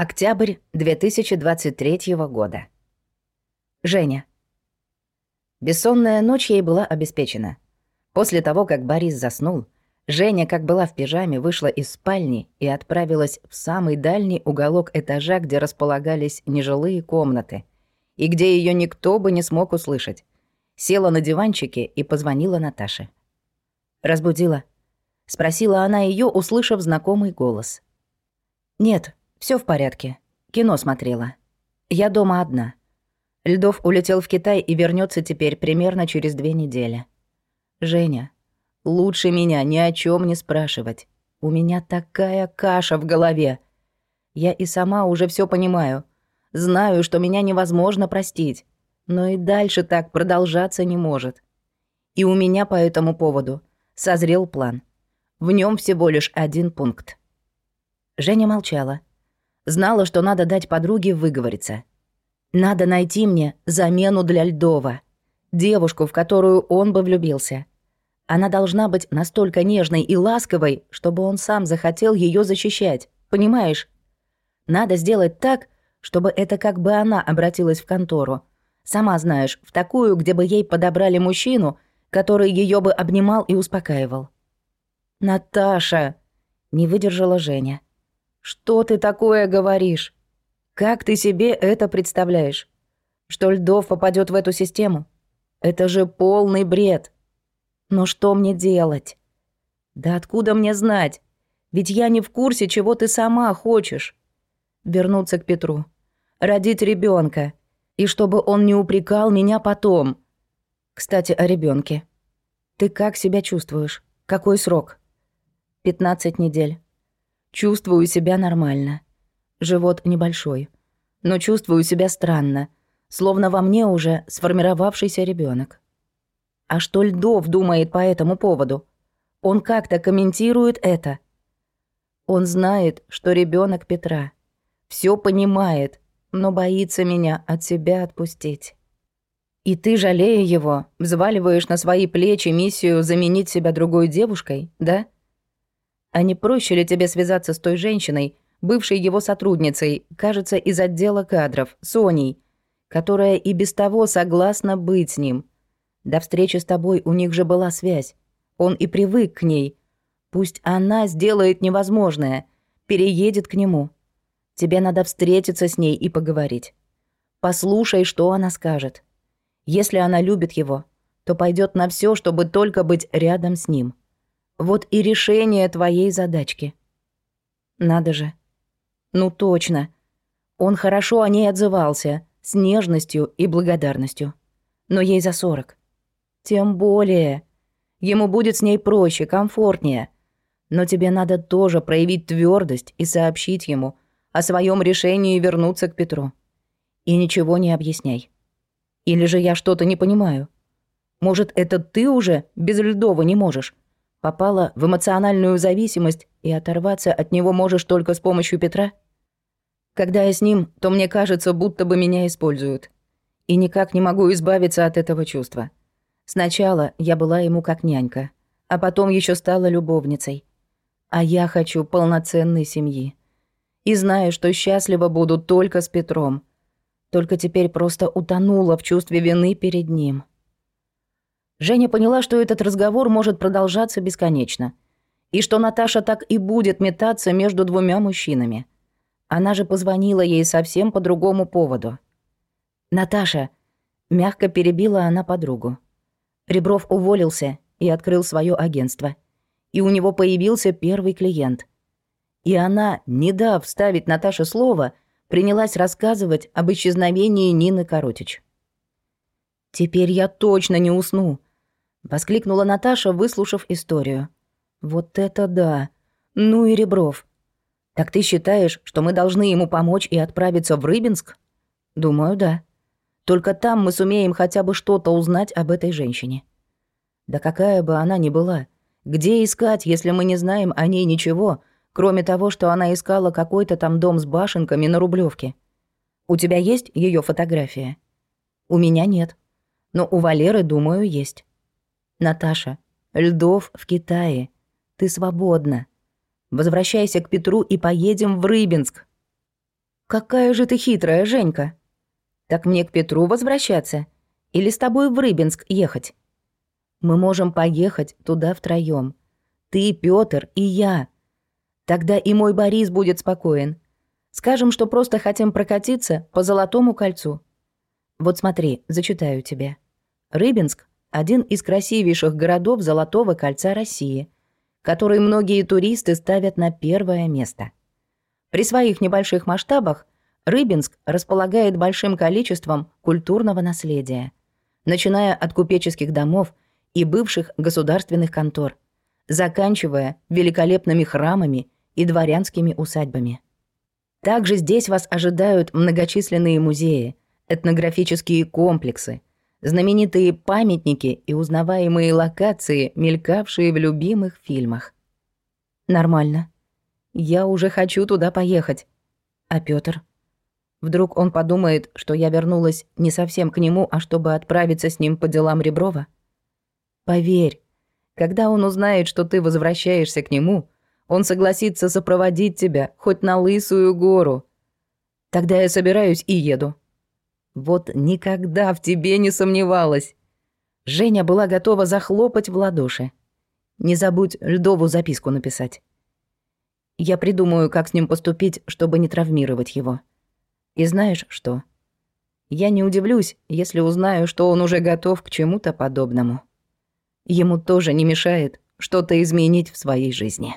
Октябрь 2023 года. Женя. Бессонная ночь ей была обеспечена. После того, как Борис заснул, Женя, как была в пижаме, вышла из спальни и отправилась в самый дальний уголок этажа, где располагались нежилые комнаты, и где ее никто бы не смог услышать. Села на диванчике и позвонила Наташе. «Разбудила?» — спросила она ее, услышав знакомый голос. «Нет, все в порядке. Кино смотрела. Я дома одна. Льдов улетел в Китай и вернется теперь примерно через две недели. Женя, лучше меня ни о чем не спрашивать. У меня такая каша в голове. Я и сама уже все понимаю. Знаю, что меня невозможно простить. Но и дальше так продолжаться не может. И у меня по этому поводу созрел план. В нем всего лишь один пункт. Женя молчала. Знала, что надо дать подруге выговориться. Надо найти мне замену для Льдова. Девушку, в которую он бы влюбился. Она должна быть настолько нежной и ласковой, чтобы он сам захотел ее защищать. Понимаешь? Надо сделать так, чтобы это как бы она обратилась в контору. Сама знаешь, в такую, где бы ей подобрали мужчину, который ее бы обнимал и успокаивал. «Наташа!» — не выдержала Женя. «Что ты такое говоришь? Как ты себе это представляешь? Что Льдов попадет в эту систему? Это же полный бред. Но что мне делать? Да откуда мне знать? Ведь я не в курсе, чего ты сама хочешь. Вернуться к Петру. Родить ребенка, И чтобы он не упрекал меня потом. Кстати, о ребенке. Ты как себя чувствуешь? Какой срок? 15 недель. Чувствую себя нормально. Живот небольшой. Но чувствую себя странно, словно во мне уже сформировавшийся ребенок. А что Льдов думает по этому поводу? Он как-то комментирует это. Он знает, что ребенок Петра. Все понимает, но боится меня от себя отпустить. И ты, жалея его, взваливаешь на свои плечи миссию заменить себя другой девушкой, да? А не проще ли тебе связаться с той женщиной, бывшей его сотрудницей, кажется, из отдела кадров, Соней, которая и без того согласна быть с ним? До встречи с тобой у них же была связь. Он и привык к ней. Пусть она сделает невозможное, переедет к нему. Тебе надо встретиться с ней и поговорить. Послушай, что она скажет. Если она любит его, то пойдет на все, чтобы только быть рядом с ним. Вот и решение твоей задачки. Надо же. Ну точно. Он хорошо о ней отзывался, с нежностью и благодарностью. Но ей за сорок. Тем более. Ему будет с ней проще, комфортнее. Но тебе надо тоже проявить твердость и сообщить ему о своем решении вернуться к Петру. И ничего не объясняй. Или же я что-то не понимаю. Может, это ты уже без Льдова не можешь? Попала в эмоциональную зависимость и оторваться от него можешь только с помощью Петра? Когда я с ним, то мне кажется, будто бы меня используют. И никак не могу избавиться от этого чувства. Сначала я была ему как нянька, а потом еще стала любовницей. А я хочу полноценной семьи. И знаю, что счастлива буду только с Петром. Только теперь просто утонула в чувстве вины перед ним. Женя поняла, что этот разговор может продолжаться бесконечно. И что Наташа так и будет метаться между двумя мужчинами. Она же позвонила ей совсем по другому поводу. «Наташа», — мягко перебила она подругу. Ребров уволился и открыл свое агентство. И у него появился первый клиент. И она, не дав вставить Наташе слово, принялась рассказывать об исчезновении Нины Коротич. «Теперь я точно не усну», Воскликнула Наташа, выслушав историю. «Вот это да! Ну и Ребров! Так ты считаешь, что мы должны ему помочь и отправиться в Рыбинск?» «Думаю, да. Только там мы сумеем хотя бы что-то узнать об этой женщине. Да какая бы она ни была, где искать, если мы не знаем о ней ничего, кроме того, что она искала какой-то там дом с башенками на Рублевке? У тебя есть ее фотография? У меня нет. Но у Валеры, думаю, есть. Наташа, Льдов в Китае. Ты свободна. Возвращайся к Петру и поедем в Рыбинск. «Какая же ты хитрая, Женька! Так мне к Петру возвращаться? Или с тобой в Рыбинск ехать? Мы можем поехать туда втроём. Ты, Пётр и я. Тогда и мой Борис будет спокоен. Скажем, что просто хотим прокатиться по Золотому кольцу. Вот смотри, зачитаю тебе. Рыбинск — один из красивейших городов Золотого кольца России, который многие туристы ставят на первое место. При своих небольших масштабах Рыбинск располагает большим количеством культурного наследия, начиная от купеческих домов и бывших государственных контор – заканчивая великолепными храмами и дворянскими усадьбами. Также здесь вас ожидают многочисленные музеи, этнографические комплексы, знаменитые памятники и узнаваемые локации, мелькавшие в любимых фильмах. Нормально. Я уже хочу туда поехать. А Пётр? Вдруг он подумает, что я вернулась не совсем к нему, а чтобы отправиться с ним по делам Реброва? Поверь, когда он узнает, что ты возвращаешься к нему, он согласится сопроводить тебя хоть на Лысую гору. Тогда я собираюсь и еду. Вот никогда в тебе не сомневалась. Женя была готова захлопать в ладоши. Не забудь Льдову записку написать. Я придумаю, как с ним поступить, чтобы не травмировать его. И знаешь что? Я не удивлюсь, если узнаю, что он уже готов к чему-то подобному ему тоже не мешает что-то изменить в своей жизни.